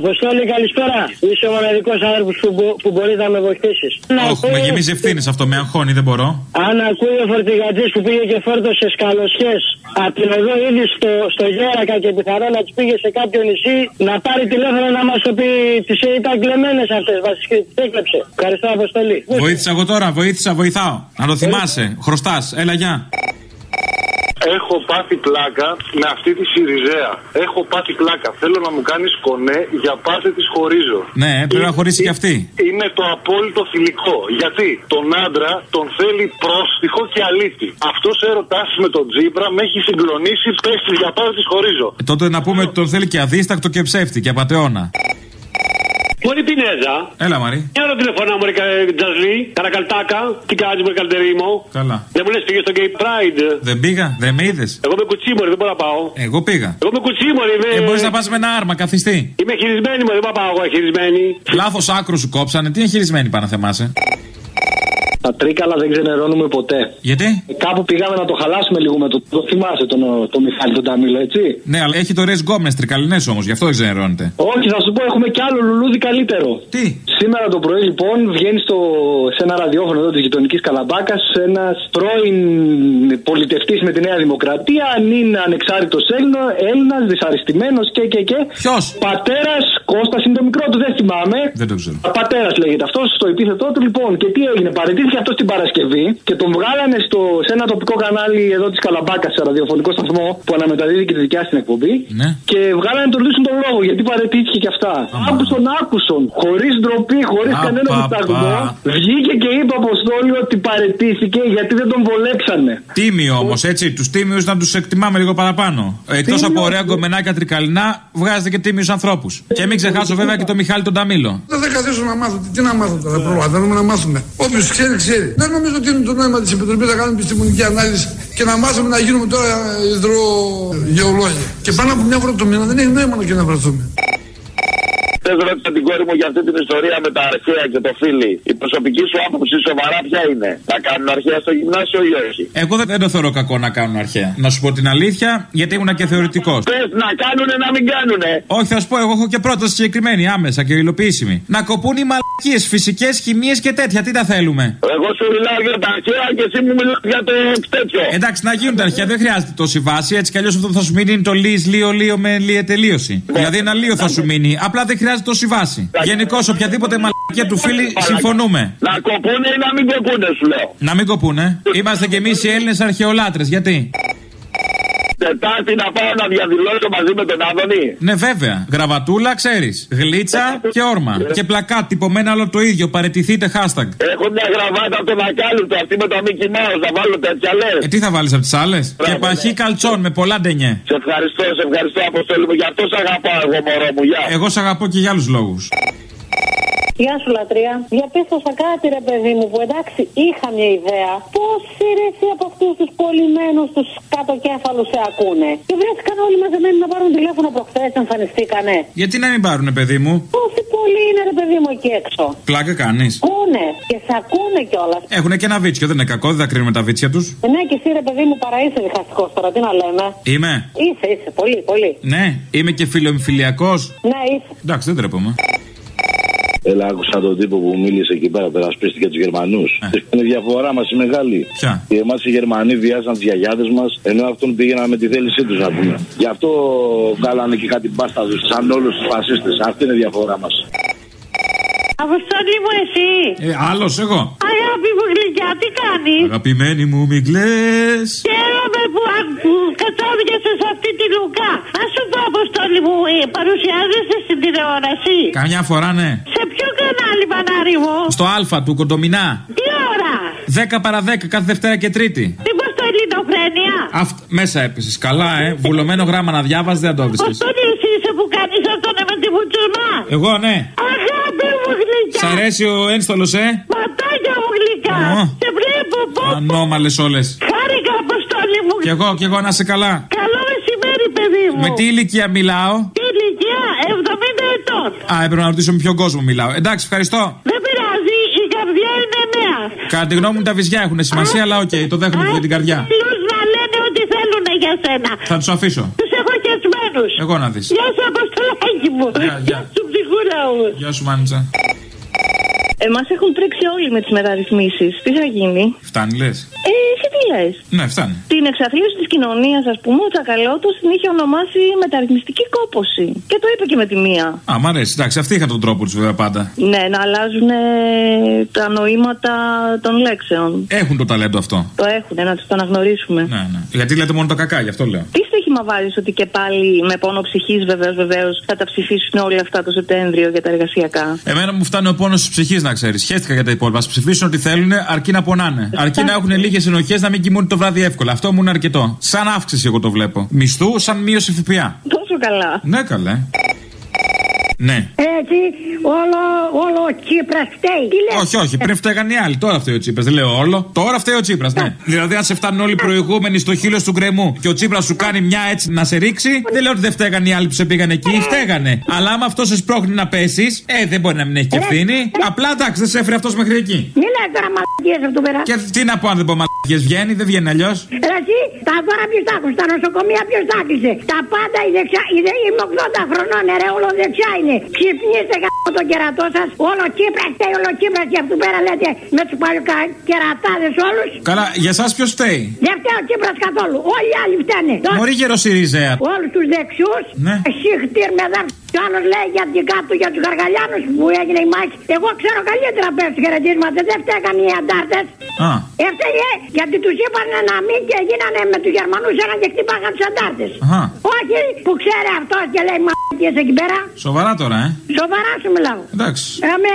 Αποστόλη, καλησπέρα. Είσαι ο μοναδικός άνθρωπος που, μπο- που μπορείς να με βοηθήσεις. Όχι, με γεμίζει ευθύνε αυτό, με αγχώνει, δεν μπορώ. Αν ακούει ο φορτηγατή που πήγε και φόρτωσε καλοσιέ από την οδό ήδη στο, στο Γέρακα και πιθανόν να τι πήγε σε κάποιο νησί, να πάρει τηλέφωνο να μας το πει τις ήταν κλεμμένες αυτές. Βασικά τις έκλεψε. Ευχαριστώ, Αποστολή. Βοήθησα εγώ τώρα, βοήθησα, βοηθάω. Να το θυμάσαι. Χρωστάς, έλα, γεια. Έχω πάθει πλάκα με αυτή τη Σιριζέα. Έχω πάθει πλάκα. Θέλω να μου κάνεις κονέ για πάτε της χωρίζω. Ναι, πρέπει να χωρίσει και αυτή. Είναι το απόλυτο φιλικό. Γιατί τον άντρα τον θέλει πρόστιχο και αλήτη. Αυτός έρωτάς με τον Τζίπρα με έχει συγκλονίσει. Πέσει για πάτε της χωρίζω. Ε, τότε να πούμε ότι τον θέλει και αδίστακτο και ψεύτη και απαταιώνα. Μωρή Πινέζα. Έλα, Μαρή. Μια ώρα τηλεφωνά μου, ρε Τζαζλί, καρακαλτάκα. Τι κάνεις, μου; Καλτερίμο. Καλά. Δεν μου λες πήγες στο Gay Pride. Δεν πήγα, δεν με είδες. Εγώ είμαι κουτσίμωρη, δεν μπορώ να πάω. Εγώ πήγα. Εγώ είμαι κουτσίμωρη, είμαι. Ε, μπορείς να πας με ένα άρμα, καθιστή. Είμαι χειρισμένη μου, δεν μπορώ να πάω εγώ χειρισμένη. Λάθος άκρου σου κόψανε. Τι είναι χειρισμένη, πάνε να θεμάσαι. Τα τρίκαλα δεν ξενερώνουμε ποτέ. Γιατί; Κάπου πήγαμε να το χαλάσουμε λίγο με το. Το θυμάσαι τον, τον Μιχάλη τον Ταμίλο, έτσι; Ναι, αλλά έχει το ρε γκόμενε τρικαλινές όμως, γι' αυτό δεν ξενερώνεται. Όχι, θα σου πω, έχουμε κι άλλο λουλούδι καλύτερο. Τι; Σήμερα το πρωί, λοιπόν, βγαίνει στο, σε ένα ραδιόφωνο εδώ της γειτονικής Καλαμπάκας ένας πρώην πολιτευτής με τη Νέα Δημοκρατία, αν είναι ανεξάρτητος Έλληνας, δυσαρεστημένος και και και. Ποιος; Πατέρας Κώστας είναι το μικρό του, δεν θυμάμαι. Δεν το ξέρω. Πατέρας λέγεται αυτός, στο επίθετό του λοιπόν. Και τι έγινε, παραιτήθηκε αυτός την Παρασκευή και τον βγάλανε στο, σε ένα τοπικό κανάλι εδώ της Καλαμπάκας, σε ραδιοφωνικό σταθμό που αναμεταδίδει και τη δικιά στην εκπομπή. Ναι. Και βγάλανε τον λύσουν τον λόγο γιατί παρετήθηκε και αυτά. Άκουσον, άκουσον. Χωρίς ντροπή, χωρίς Α, κανένα πα, δισταγμό. πα. Βγήκε και είπε Αποστόλη ότι παρετήθηκε γιατί δεν τον βολέψανε. Τίμοι όμως, έτσι. Τους τίμιους να τους εκτιμάμε λίγο παραπάνω. Εκτός Τίμιος. από ωραία γκομενάκια τρικαλινά, βγάζετε και τίμιους ανθρώπους. Και μην ξεχάσω βέβαια και τον Μιχάλη τον Ταμίλο. Δεν θα καθίσω να μάθω. Τι, τι να μάθω τώρα, πρόβα. Θέλουμε να μάθουμε. Όποιος ξέρει, ξέρει. Δεν νομίζω ότι είναι το νόημα της Επιτροπής να κάνουμε επιστημονική ανάλυση και να μάθουμε να γίνουμε τώρα υδρογεολόγοι. Και πάνω από μια φορά το μήνα δεν έχει νόημα να και να βρεθούμε. Θε ρώτησα την κόρη μου για αυτή την ιστορία με τα αρχαία και το φίλι. Η προσωπική σου άποψη σοβαρά ποια είναι; Να κάνουν αρχαία στο γυμνάσιο ή όχι; Εγώ δεν, δεν το θεωρώ κακό να κάνουν αρχαία. Να σου πω την αλήθεια, γιατί ήμουν και θεωρητικός. Πε να κάνουνε να μην κάνουνε; Όχι, θα σου πω, εγώ έχω και πρόταση συγκεκριμένη, άμεσα και υλοποιήσιμη. Να κοπούν οι μαλακίες, φυσικές, χημίες και τέτοια. Τι τα θέλουμε; Εγώ σου μιλάω για τα αρχαία και εσύ μου μιλάς για το τέτοιο. Εντάξει, να γίνουν τα αρχαία, δεν χρειάζεται τόση βάση. Έτσι κι αλλιώς αυτό που θα σου μείνει είναι το λί, λίο, λίο με λίε τελείωση. Δηλαδή ένα λίο θα σου μείνει. Απλά δεν χρειάζεται τόση βάση. Γενικώ οποιαδήποτε μαλακία του φίλη συμφωνούμε. Να κοπούνε ή να μην κοπούνε, σου λέω. Να μην κοπούνε. Είμαστε κι εμείς οι Έλληνες αρχαιολάτρες. Γιατί; Τετάρτη να πάω να διαδηλώσω μαζί με τον Άδωνη. Ναι, βέβαια. Γραβατούλα, ξέρεις. Γλίτσα και όρμα. Και πλακά τυπωμένα όλο το ίδιο. Παρετηθείτε hashtag. Έχω μια γραβάτα από τον ακάλυπτο αυτή με το Mickey Mouse. Να βάλω τέτοια λες. Ε, τι θα βάλεις από τις άλλες; Και παχύ καλτσόν με πολλά ντενιέ. Σε ευχαριστώ, σε ευχαριστώ, Αποστόλη μου. Γι' αυτό σε αγαπάω εγώ, μωρό μου. Γεια. Εγώ σ' αγαπώ και για άλλους λόγους. Γεια σου, λατρεία. Διαπίστωσα κάτι, ρε παιδί μου, που εντάξει είχα μια ιδέα. Πόσοι ρε εσύ από αυτούς τους πολυμένους, τους κατοκέφαλους σε ακούνε; Και βρέθηκαν όλοι μαζεμένοι να πάρουν τηλέφωνο προχθέ, εμφανιστήκανε. Γιατί να μην πάρουνε, παιδί μου; Πόσοι πολλοί είναι, ρε παιδί μου, εκεί έξω; Πλάκα κάνεις. Ακούνε και σε ακούνε κιόλας. Έχουν και ένα βίτσιο, δεν είναι κακό, δεν θα κρίνουμε τα βίτσια τους. Ναι, και εσύ, ρε παιδί μου, παρά είσαι διχαστικός τώρα, τι να λέμε. Είμαι. Είσαι, είσαι, πολύ, πολύ. Ναι, είμαι και φιλοεμφυλιακός. Ναι, είσαι. Εντάξει, δεν τρέπομαι. Έλα, άκουσα τον τύπο που μίλησε εκεί πέρα, περασπίστηκε τους Γερμανούς. Ε. Είναι η διαφορά μας η μεγάλη. Ποια; Και εμάς οι Γερμανοί βιάζαν τις γιαγιάδες μας, ενώ αυτόν πήγαιναν με τη θέλησή τους να πούμε. Γι' αυτό βγάλανε και κάτι μπάστα του, σαν όλους τους φασίστες. Αυτή είναι η διαφορά μας. Αποστολή μου, εσύ. Ε, άλλος εγώ. Αγάπη μου γλυκιά, τι κάνεις; Αγαπημένη μου, μην κλαις. Χαίρομαι που, που κατάδικασε σε αυτή τη λουκά. Α σου πω, Αποστόλη μου, ε, παρουσιάζεσαι στην τηλεόραση. Καμιά φορά, ναι. Σε ποιο κανάλι, Πανάρι μου; Στο Α του Κοντομινά. Τι ώρα; 10 παρα 10 κάθε Δευτέρα και Τρίτη. Μήπως το ελληνοφρένεια. Αυτ... Μέσα έπεσε. Καλά, ε. Βουλωμένο γράμμα να διάβαζες δεν το βρίσκει. Αποστόλη, εσύ είσαι που κάνεις αυτόν με τη βουτσουνά. Εγώ, ναι. Αγάπη μου γλυκιά. Σ' αρέσει ο ένστολος, ε; Ματάκια μου γλυκά. Ω. Σε βλέπω πω. Ανώμαλες όλες. Χάρηκα, Αποστόλη μου. Κι εγώ, κι εγώ να είσαι καλά. Καλό μεσημέρι, παιδί μου. Με τι ηλικία μιλάω; Τι ηλικία, 70 ετών. Α, έπρεπε να ρωτήσω με ποιον κόσμο μιλάω. Εντάξει, ευχαριστώ. Δεν πειράζει, η καρδιά είναι νέα. Κατά τη γνώμη μου τα βυζιά έχουν σημασία, αλλά οκ, το δέχομαι για την καρδιά. Άλλους να λένε ό,τι θέλουν για σένα. Θα τους αφήσω. Τους έχω χεσμένους. Εγώ να δεις. Γεια σου, Αποστολή. παιδάκι μου. Γεια, γεια. Σου ψυχούρα μου. Γεια σου, Μάνιτσα. Εμάς έχουν τρέξει όλοι με τις μεταρρυθμίσεις. Τι θα γίνει; Φτάνει, λες. Ε, εσύ τι λες. Ναι, φτάνει. Την εξαθλίωση της κοινωνίας, ας πούμε, ο Τσακαλώτος την είχε ονομάσει μεταρρυθμιστική κόπωση. Και το είπε και με τη μία. Α, μ' αρέσει. Εντάξει, αυτοί είχαν τον τρόπο τους βέβαια πάντα. Ναι, να αλλάζουν ε, τα νοήματα των λέξεων. Έχουν το ταλέντο αυτό. Το έχουν, να τους το αναγνωρίσουμε. Ναι, ναι. Γιατί λέτε μόνο τα κακά, γι' αυτό λέω. Τι στοίχημα βάζεις ότι και πάλι με πόνο ψυχής βεβαίως βεβαίως θα τα ψηφίσουν όλα αυτά το Σεπτέμβριο για τα εργασιακά; Εμένα μου φτάνει ο πόνος της ψυχής, να ξέρεις. Χαίστηκα για τα υπόλοιπα. Α ψηφίσουν ό,τι θέλουν, αρκεί να πονάνε. Αρκεί να έχουν λίγες ενοχέ να μην κοιμούνται το βράδυ εύκολα. Αυτό μου είναι αρκετό. Σαν αύξηση, εγώ το βλέπω. Μισθού, σαν μείωση ΦΠΑ. Τόσο καλά. Ναι, καλέ. Ναι. Έτσι, όλο, όλο ο Τσίπρας φταίει. Τι λέει. Όχι, όχι, πριν φταίγαν οι άλλοι. Τώρα φταίει ο Τσίπρας. Δεν λέω όλο. Τώρα φταίει ο Τσίπρας, ναι. Δηλαδή, αν σε φτάνουν όλοι οι προηγούμενοι στο χείλος του γκρεμού και ο Τσίπρας σου κάνει μια έτσι να σε ρίξει, δεν λέω ότι δεν φταίγαν οι άλλοι που σε πήγαν εκεί. Φταίγανε. Αλλά άμα αυτός σε σπρώχνει να πέσεις, ε, δεν μπορεί να μην έχει και ευθύνη. Απλά εντάξει, δεν σε έφερε αυτός μέχρι εκεί. Μην λέει τώρα μαλακίες αυτό πέρα. Και τι να πω αν δεν πω μαλακίες βγαίνει, δεν βγαίνει αλλιώς. Ρε Εσύ, τα δώρα ποιος τα άκουσε, τα νοσοκομεία ποιος τα άκλεισε. Τα πάντα η δεξιά, η δε, είμαι 80 χρονών, ε, ρε, όλο δεξιά είναι. Ξυπνήστε γάμο τον κερατό σας, όλο Κύπρας φταίει, όλο Κύπρας και αυτού πέρα λέτε με τους παλιοκερατάδες όλους. Καλά, για εσάς ποιος φταίει; Δεν φταίει ο Κύπρας καθόλου, όλοι οι άλλοι φταίνε. Μωρή γεροσυριζέα. Όλους τους δεξιούς, Ναι. εσύ χτύρ με δάρ. Κι άλλος λέει για την κάτω για τους γαργαλιάνους που έγινε η μάχη. Εγώ ξέρω καλύτερα πες τους χαιρετίσματα, δεν φταίγαν οι αντάρτες. Α, Έφταιγε γιατί τους είπαν να μην και γίνανε με τους Γερμανούς ένα και χτύπαγαν τους αντάρτες. Αχα. Όχι που ξέρει αυτός και λέει μαλακίες εκεί πέρα. σοβαρά τώρα, ε. Σοβαρά σου μιλάω. Εντάξει. Ε, με...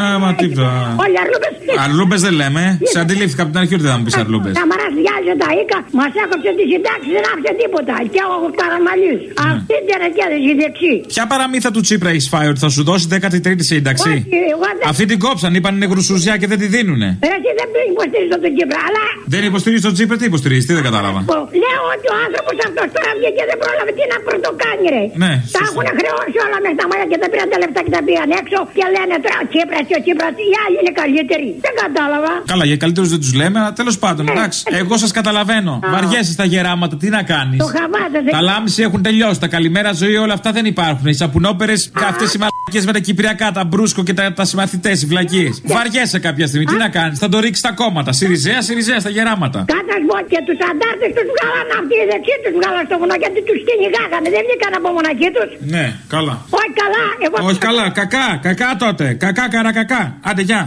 Ε, μα τι τώρα. Όλοι αρλούμπες. Αρλούμπες δεν λέμε. Σε αντιλήφθηκα από την αρχή ότι δεν θα μου πεις αρλούμπες. Τα μαράς διάλυσε τα οίκα, μας έκοψε τη συντάξη, δεν άφησε τίποτα. Και ο Καραμαλής. Ναι. Αυτή την τερεκέδες η δεξί. Ποια παραμύθα του Τσίπρα έχεις φάει ότι θα σου δώσει 13η σύνταξη; Όχι, εγώ δεν- Αυτή την κόψαν, είπαν είναι γρουσουζιά και δεν τη δίνουνε. Ρε, εσύ δεν υποστηρίζω τον Κύπρα, αλλά Δεν υποστηρίζει τον Τσίπρα, τι υποστηρίζει, τι δεν κατάλαβα. πω, λέω ότι ο άνθρωπος αυτός τώρα βγήκε και δεν πρόλαβε τι να πρωτοκάνει ρε. Ναι, Τα σωστά. έχουν χρεώσει όλα μέχρι τα μάτια και τα πήραν τα λεφτά και τα πήγαν έξω και λένε τώρα ο Τσίπρας και ο Τσίπρας οι άλλοι είναι καλύτεροι. Δεν κατάλαβα. Καλά, για καλύτερους δεν τους λέμε, αλλά τέλος πάντων, εντάξει. Εγώ σας καταλαβαίνω. Βαριέσαι στα γεράματα, τι να κάνεις. Το χαβάζεσαι. Τα λάμψη έχουν τελειώσει. Τα καλημέρα ζωή όλα αυτά δεν υπάρχουν. Οι σαπουνόπερες και αυτέ οι μαλακίες με τα κυπριακά, τα μπρούσκο και τα, τα συμμαθητές, οι βλακίε. Βαριέσαι κάποια στιγμή. Τι να κάνεις, θα το ρίξεις στα κόμματα. Σιριζέα, Σιριζέα στα γεράματα. Κάτας πω και τους αντάρτες τους βγάλαν αυτοί οι δεξιοί τους βγάλαν στο βουνό γιατί τους κυνηγάγανε. Δεν βγήκαν από μοναχοί τους. Ναι, καλά. Όχι καλά. Εγώ Όχι καλά, κακά, κακά τότε. Κακά, καρα, κακά. Άντε, γεια.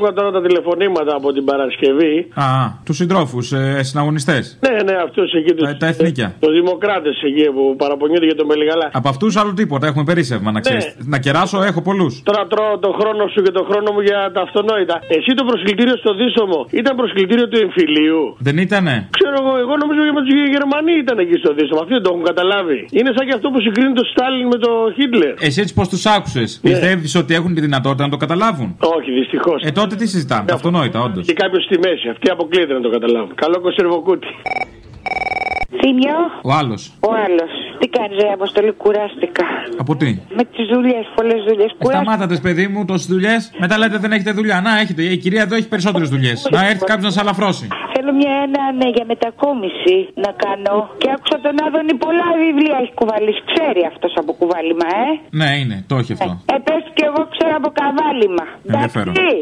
Άκουγα τώρα τα τηλεφωνήματα από την Παρασκευή. Α, τους συντρόφους, ε, συναγωνιστές. Ναι, ναι, αυτό εκεί του. Τα, τα εθνίκια. Το Δημοκράτες εκεί που παραπονιούνται για τον Μελιγαλά. Από αυτούς άλλο τίποτα. Έχουμε περίσευμα, να ξέρεις. Να κεράσω, έχω πολλούς. Τώρα τρώω το χρόνο σου και το χρόνο μου για τα αυτονόητα. Εσύ το προσκλητήριο στο Δίσομο ήταν προσκλητήριο του εμφυλίου. Δεν ήτανε; Ξέρω εγώ, εγώ νομίζω ότι οι Γερμανοί ήταν εκεί στο Δίσομο. Αυτοί δεν το έχουν καταλάβει. Είναι σαν και αυτό που συγκρίνει το Στάλιν με το Χίτλερ. Εσύ έτσι πώ τους άκουσες. Πιστεύεις ότι έχουν τη δυνατότητα να το καταλάβουν; Όχι, δυστυχώς. Ε, τότε τι συζητάμε. Αυτονόητα, όντως. Και κάποιος στη μέση. Αυτοί αποκλείεται να το καταλάβουν. Καλό κονσερβοκούτι. Θύμιο, Ο άλλος. ο άλλος. Τι κάνεις, ρε Αποστολή, κουράστηκα. Από τι; Με τις δουλειές, πολλές δουλειές. Ε, Σταμάτατες, παιδί μου, τόσες δουλειές. Μετά λέτε δεν έχετε δουλειά. Να, έχετε. Η κυρία εδώ έχει περισσότερες δουλειές. Να έρθει κάποιος να σε αλαφρώσει. Θέλω μια ένα ναι, για μετακόμιση να κάνω. Και άκουσα τον Άδωνη πολλά βιβλία έχει κουβαλήσει. Ξέρει αυτός από κουβάλιμα, ε; Ναι, είναι. Το έχει αυτό. Ε, πες και εγώ ξέρω από καβάλιμα. Ενδιαφέρον. Εντάξει.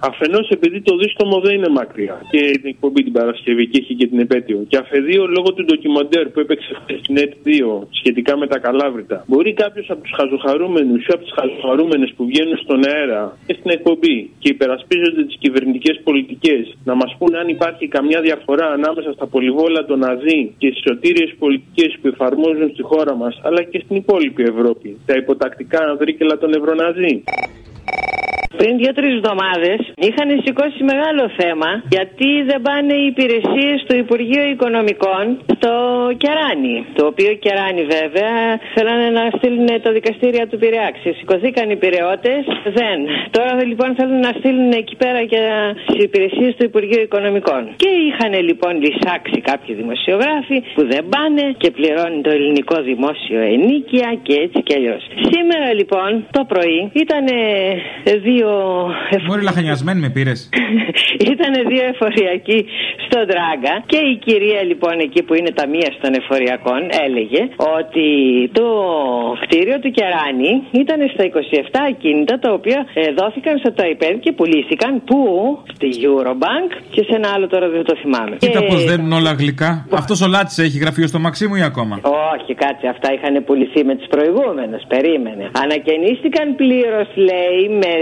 Αφενός επειδή το δίστομο δεν είναι μακριά και την εκπομπή την Παρασκευή και έχει και την επέτειο. Και αφεδίω λόγω του ντοκιμαντέρ που έπαιξε χθες στην ΕΤ2 σχετικά με τα καλάβρητα. Μπορεί κάποιος από τους χαζοχαρούμενους ή από τις χαζοχαρούμενες που βγαίνουν στον αέρα και στην εκπομπή και υπερασπίζονται τις κυβερνητικές πολιτικές να μας πούνε αν υπάρχει καμιά διαφορά ανάμεσα στα πολυβόλα των Ναζί και στις σωτήριες πολιτικές που εφαρμόζουν στη χώρα μας αλλά και στην υπόλοιπη Ευρώπη. Τα υποτακτικά ανδρίκελα των Ευρωναζί. Πριν δύο-τρεις εβδομάδες είχαν σηκώσει μεγάλο θέμα γιατί δεν πάνε οι υπηρεσίες του Υπουργείου Οικονομικών στο Κεράνι. Το οποίο Κεράνι βέβαια θέλανε να στείλουν το δικαστήριο του Πειραιά. Σηκωθήκαν οι Πειραιώτες, δεν. Τώρα λοιπόν θέλουν να στείλουν εκεί πέρα και τις υπηρεσίες του Υπουργείου Οικονομικών. Και είχαν λοιπόν λησάξει κάποιοι δημοσιογράφοι που δεν πάνε και πληρώνει το ελληνικό δημόσιο ενίκεια και έτσι και αλλιώς. Σήμερα λοιπόν το πρωί ήταν δύο Μόλις λαχανιασμένη με πήρες. Ήταν δύο εφοριακοί στον Τράγκα και η κυρία λοιπόν εκεί που είναι ταμεία των εφοριακών έλεγε ότι το κτίριο του Κεράνη ήταν στα 27 ακίνητα τα οποία ε, δόθηκαν στο ΤΑΙΠΕΔ και πουλήθηκαν που; Στη Eurobank και σε ένα άλλο τώρα δεν το θυμάμαι. Κοίτα Και- πώς δένουν όλα γλυκά. Αυτός ο Λάτσι έχει γραφείο στο Μαξίμου ή ακόμα; όχι, κάτσε, αυτά είχαν πουληθεί με τις προηγούμενες. Περίμενε. Ανακαινίστηκαν πλήρως, λέει, με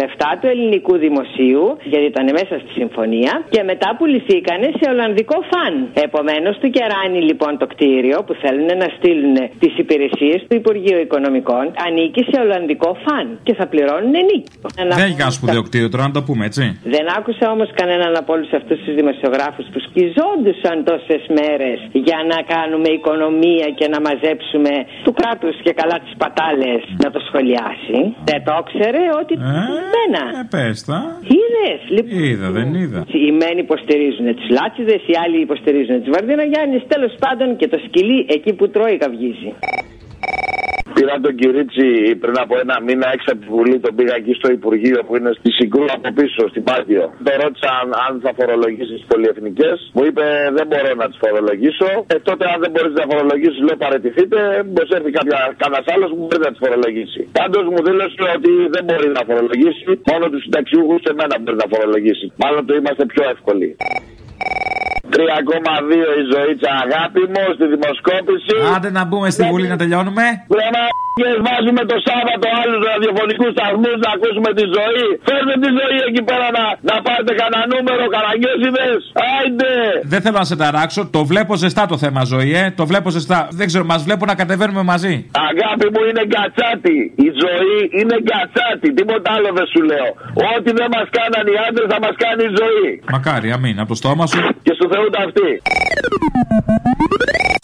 λεφτά του ελληνικού δημοσίου, γιατί ήταν μέσα στη συμφωνία, και μετά πουληθήκαν σε Ολλανδικό φαν. Επομένως, του κεράνει λοιπόν το κτίριο που θέλουν να στείλουν τις υπηρεσίες του Υπουργείου Οικονομικών, ανήκει σε Ολλανδικό φαν και θα πληρώνουν νίκη. Δεν έχει κανένα σπουδαίο κτίριο τώρα, να το πούμε έτσι. Δεν άκουσα όμως κανέναν από όλους αυτούς τους δημοσιογράφους που σκιζόντουσαν τόσες μέρες για να κάνουμε οικονομία και να μαζέψουμε του κράτους και καλά τις πατάλες να το σχολιάσει. Δεν το ήξερε ότι. Μένα. Ε, πες τα. Είδε, λοιπόν. Είδα, δεν είδα. Οι μένοι υποστηρίζουν τις λάτσιδες, οι άλλοι υποστηρίζουν τις Βαρδίνα Γιάννη. Τέλος πάντων και το σκυλί εκεί που τρώει καυγίζει. Πήρα τον Κυρίτσι πριν από ένα μήνα έξω από τη Βουλή, τον πήγα εκεί στο Υπουργείο που είναι στη Συγκρού από πίσω, στην Πάτιο. Το ρώτησα αν, αν θα φορολογήσεις τις πολυεθνικές. Μου είπε δεν μπορώ να τις φορολογήσω. Ε, τότε αν δεν μπορείς να φορολογήσεις, λέω παρετηθείτε. Μπορεί έρθει κανένας άλλος που μπορεί να τις φορολογήσει. Πάντως μου δήλωσε ότι δεν μπορεί να φορολογήσει. Μόνο τους συνταξιούχους σε μένα μπορεί να φορολογήσει. Μάλλον το είμαστε πιο εύκολοι. 3,2 η ζωήτσα αγάπη μου στη δημοσκόπηση. Άντε να μπούμε στη Βουλή να τελειώνουμε. Και βάζουμε το Σάββατο άλλους ραδιοφωνικούς σταθμούς να ακούσουμε τη ζωή. Φέρτε τη ζωή εκεί πέρα να, να πάρετε κανένα νούμερο, κανένα Άιντε! Δεν θέλω να σε ταράξω. Το βλέπω ζεστά το θέμα ζωή, ε. Το βλέπω ζεστά. Δεν ξέρω, μας βλέπω να κατεβαίνουμε μαζί. Αγάπη μου είναι γκατσάτη. Η ζωή είναι γκατσάτη. Τίποτα άλλο δεν σου λέω. Ό,τι δεν μας κάναν οι άντρες θα μας κάνει η ζωή. Μακάρι, αμήν. Από το στόμα σου. Και στο Θεού τα αυτή.